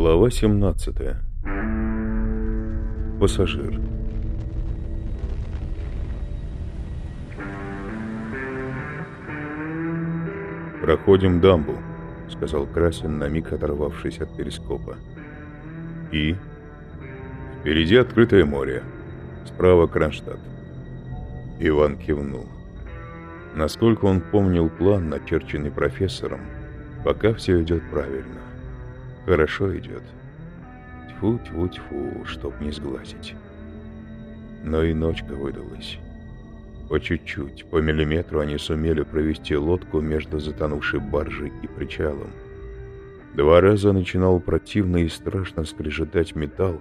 Глава 17. Пассажир. «Проходим дамбу», — сказал Красин, на миг оторвавшись от перископа. «И?» «Впереди открытое море. Справа Кронштадт». Иван кивнул. Насколько он помнил план, начерченный профессором, пока все идет правильно. Хорошо идет. Тьфу-тьфу-тьфу, чтоб не сглазить. Но и ночка выдалась. По чуть-чуть, по миллиметру они сумели провести лодку между затонувшей баржей и причалом. Два раза начинал противно и страшно скрежетать металл,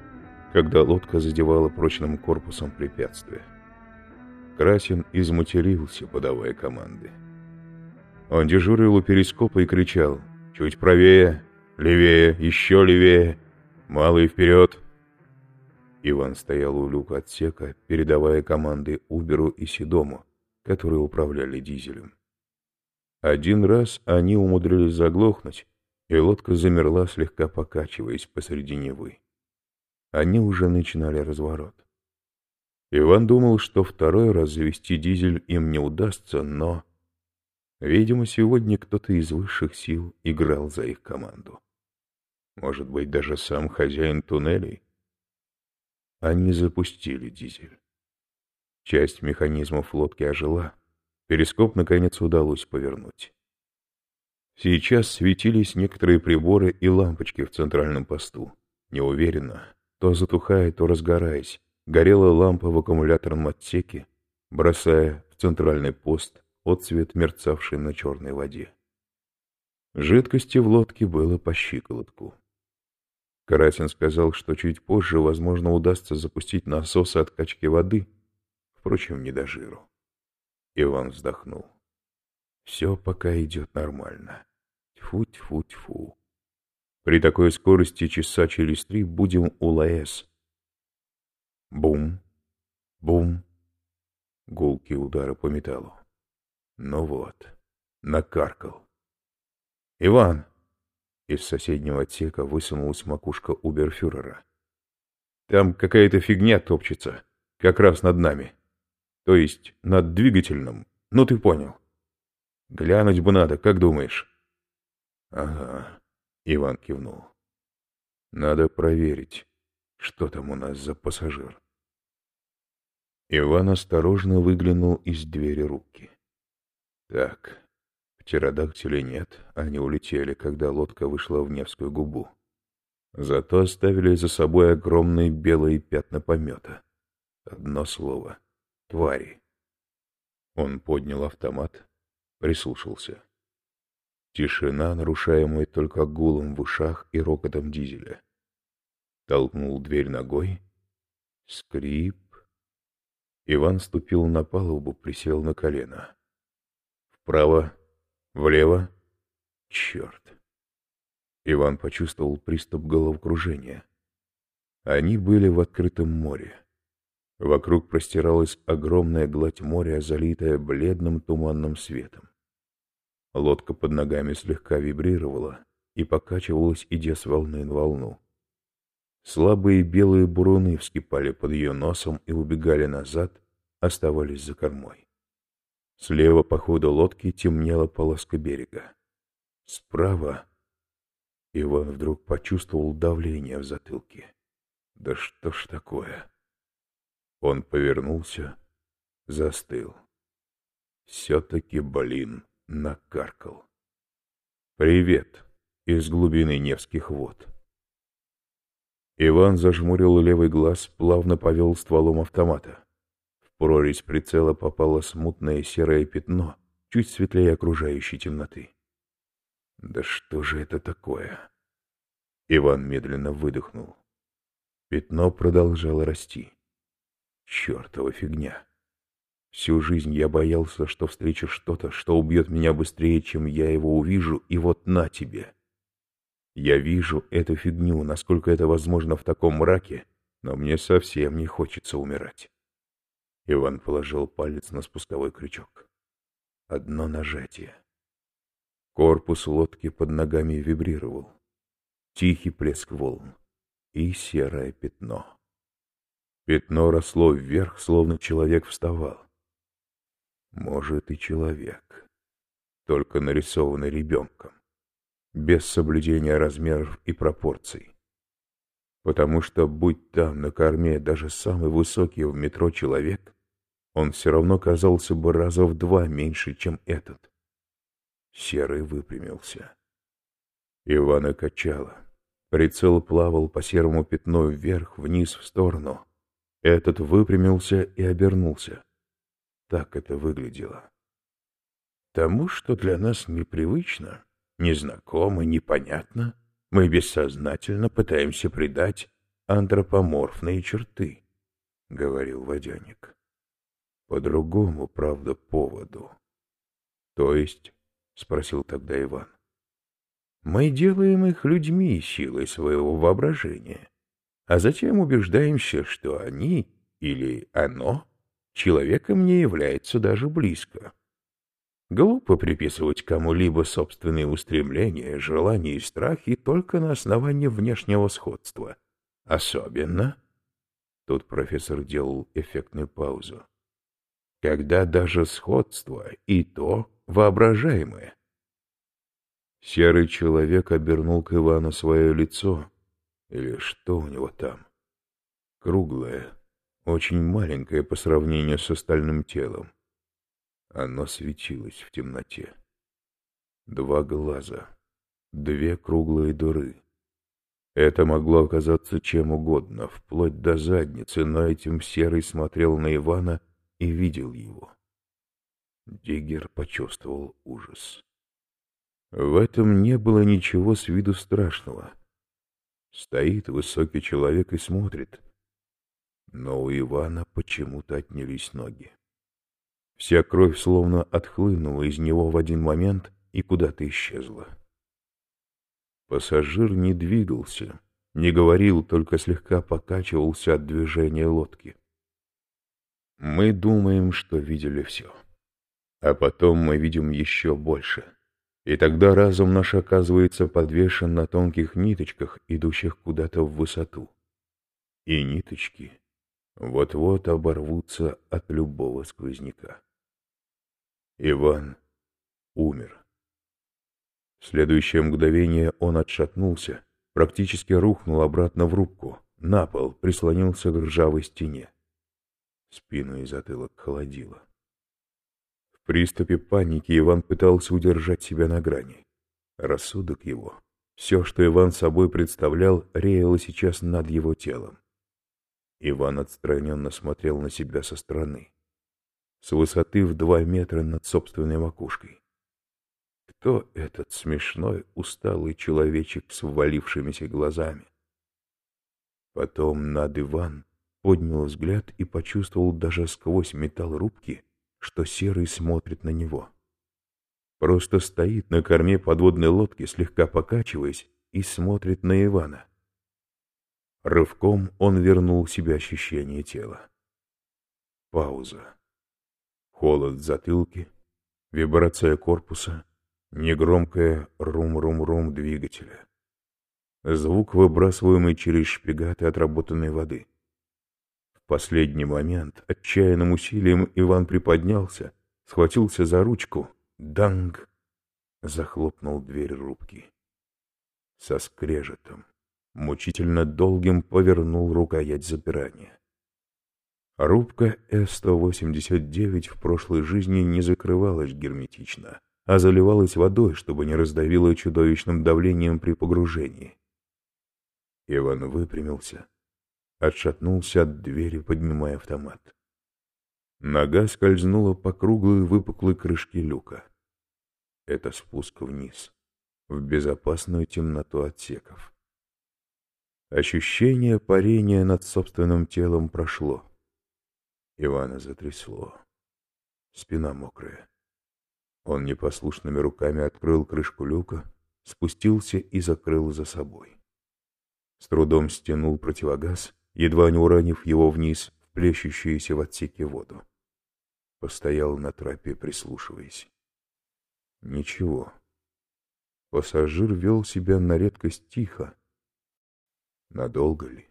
когда лодка задевала прочным корпусом препятствия. Красин изматерился, подавая команды. Он дежурил у перископа и кричал «Чуть правее, левее, еще левее, малый вперед!» Иван стоял у люка отсека, передавая команды Уберу и Седому, которые управляли дизелем. Один раз они умудрились заглохнуть, и лодка замерла, слегка покачиваясь посреди Невы. Они уже начинали разворот. Иван думал, что второй раз завести дизель им не удастся, но... Видимо, сегодня кто-то из высших сил играл за их команду. Может быть, даже сам хозяин туннелей? Они запустили дизель. Часть механизмов лодки ожила. Перископ, наконец, удалось повернуть. Сейчас светились некоторые приборы и лампочки в центральном посту. Неуверенно, то затухая, то разгораясь, горела лампа в аккумуляторном отсеке, бросая в центральный пост отцвет, мерцавший на черной воде. Жидкости в лодке было по щиколотку. Карасин сказал, что чуть позже, возможно, удастся запустить насосы откачки воды, впрочем, не до жиру. Иван вздохнул. Все пока идет нормально. Тьфу-тьфу-тьфу. При такой скорости часа через три будем у ЛАЭС. Бум, бум. Гулкие удары по металлу. Ну вот, накаркал. «Иван!» Из соседнего отсека высунулась макушка уберфюрера. «Там какая-то фигня топчется, как раз над нами. То есть над двигательным, ну ты понял. Глянуть бы надо, как думаешь?» «Ага», — Иван кивнул. «Надо проверить, что там у нас за пассажир». Иван осторожно выглянул из двери руки. «Так, Птеродактилей нет, они улетели, когда лодка вышла в Невскую губу. Зато оставили за собой огромные белые пятна помета. Одно слово — твари. Он поднял автомат, прислушался. Тишина, нарушаемая только гулом в ушах и рокотом дизеля. Толкнул дверь ногой. Скрип. Иван ступил на палубу, присел на колено. Вправо Влево? Черт. Иван почувствовал приступ головокружения. Они были в открытом море. Вокруг простиралась огромная гладь моря, залитая бледным туманным светом. Лодка под ногами слегка вибрировала и покачивалась, идя с волны на волну. Слабые белые буруны вскипали под ее носом и убегали назад, оставались за кормой. Слева по ходу лодки темнела полоска берега. Справа Иван вдруг почувствовал давление в затылке. Да что ж такое? Он повернулся, застыл. Все-таки, блин, накаркал. «Привет!» из глубины Невских вод. Иван зажмурил левый глаз, плавно повел стволом автомата прорезь прицела попало смутное серое пятно, чуть светлее окружающей темноты. Да что же это такое? Иван медленно выдохнул. Пятно продолжало расти. Чертова фигня. Всю жизнь я боялся, что встречу что-то, что убьет меня быстрее, чем я его увижу, и вот на тебе. Я вижу эту фигню, насколько это возможно в таком мраке, но мне совсем не хочется умирать. Иван положил палец на спусковой крючок. Одно нажатие. Корпус лодки под ногами вибрировал. тихий плеск волн и серое пятно. Пятно росло вверх, словно человек вставал. Может, и человек, только нарисованный ребенком, без соблюдения размеров и пропорций. Потому что, будь там на корме даже самый высокий в метро человек, он все равно казался бы раза в два меньше, чем этот. Серый выпрямился. Ивана качало. Прицел плавал по серому пятну вверх, вниз, в сторону. Этот выпрямился и обернулся. Так это выглядело. Тому, что для нас непривычно, незнакомо, непонятно, мы бессознательно пытаемся придать антропоморфные черты, — говорил водяник. По другому, правда, поводу. То есть, — спросил тогда Иван, — мы делаем их людьми силой своего воображения а затем убеждаемся, что они или оно человеком не является даже близко. Глупо приписывать кому-либо собственные устремления, желания и страхи только на основании внешнего сходства. Особенно... Тут профессор делал эффектную паузу. Когда даже сходство и то воображаемое. Серый человек обернул к Ивану свое лицо, или что у него там? Круглое, очень маленькое по сравнению с остальным телом. Оно светилось в темноте. Два глаза, две круглые дыры. Это могло оказаться чем угодно, вплоть до задницы, но этим Серый смотрел на Ивана и видел его. Диггер почувствовал ужас. В этом не было ничего с виду страшного. Стоит высокий человек и смотрит. Но у Ивана почему-то отнялись ноги. Вся кровь словно отхлынула из него в один момент и куда-то исчезла. Пассажир не двигался, не говорил, только слегка покачивался от движения лодки. Мы думаем, что видели все. А потом мы видим еще больше — и тогда разум наш оказывается подвешен на тонких ниточках, идущих куда-то в высоту. И ниточки вот-вот оборвутся от любого сквозняка. Иван умер. В следующее мгновение он отшатнулся, практически рухнул обратно в рубку, на пол, прислонился к ржавой стене. Спину и затылок холодило приступе паники Иван пытался удержать себя на грани. Рассудок его, все, что Иван собой представлял, реяло сейчас над его телом. Иван отстраненно смотрел на себя со стороны, с высоты в два метра над собственной макушкой. Кто этот смешной, усталый человечек с ввалившимися глазами? Потом над Иван поднял взгляд и почувствовал даже сквозь металл рубки что Серый смотрит на него. Просто стоит на корме подводной лодки, слегка покачиваясь, и смотрит на Ивана. Рывком он вернул себе ощущение тела. Пауза. Холод в затылке, вибрация корпуса, негромкое рум-рум-рум двигателя. Звук, выбрасываемый через шпигаты отработанной воды последний момент отчаянным усилием Иван приподнялся, схватился за ручку. Данг! Захлопнул дверь рубки. Со скрежетом, мучительно долгим повернул рукоять запирания. Рубка С-189 в прошлой жизни не закрывалась герметично, а заливалась водой, чтобы не раздавило чудовищным давлением при погружении. Иван выпрямился, отшатнулся от двери, поднимая автомат. Нога скользнула по круглой выпуклой крышке люка. Это спуск вниз, в безопасную темноту отсеков. Ощущение парения над собственным телом прошло. Ивана затрясло. Спина мокрая. Он непослушными руками открыл крышку люка, спустился и закрыл за собой. С трудом стянул противогаз едва не уронив его вниз в плещущуюся в отсеке воду. Постоял на трапе, прислушиваясь. Ничего. Пассажир вел себя на редкость тихо, Надолго ли?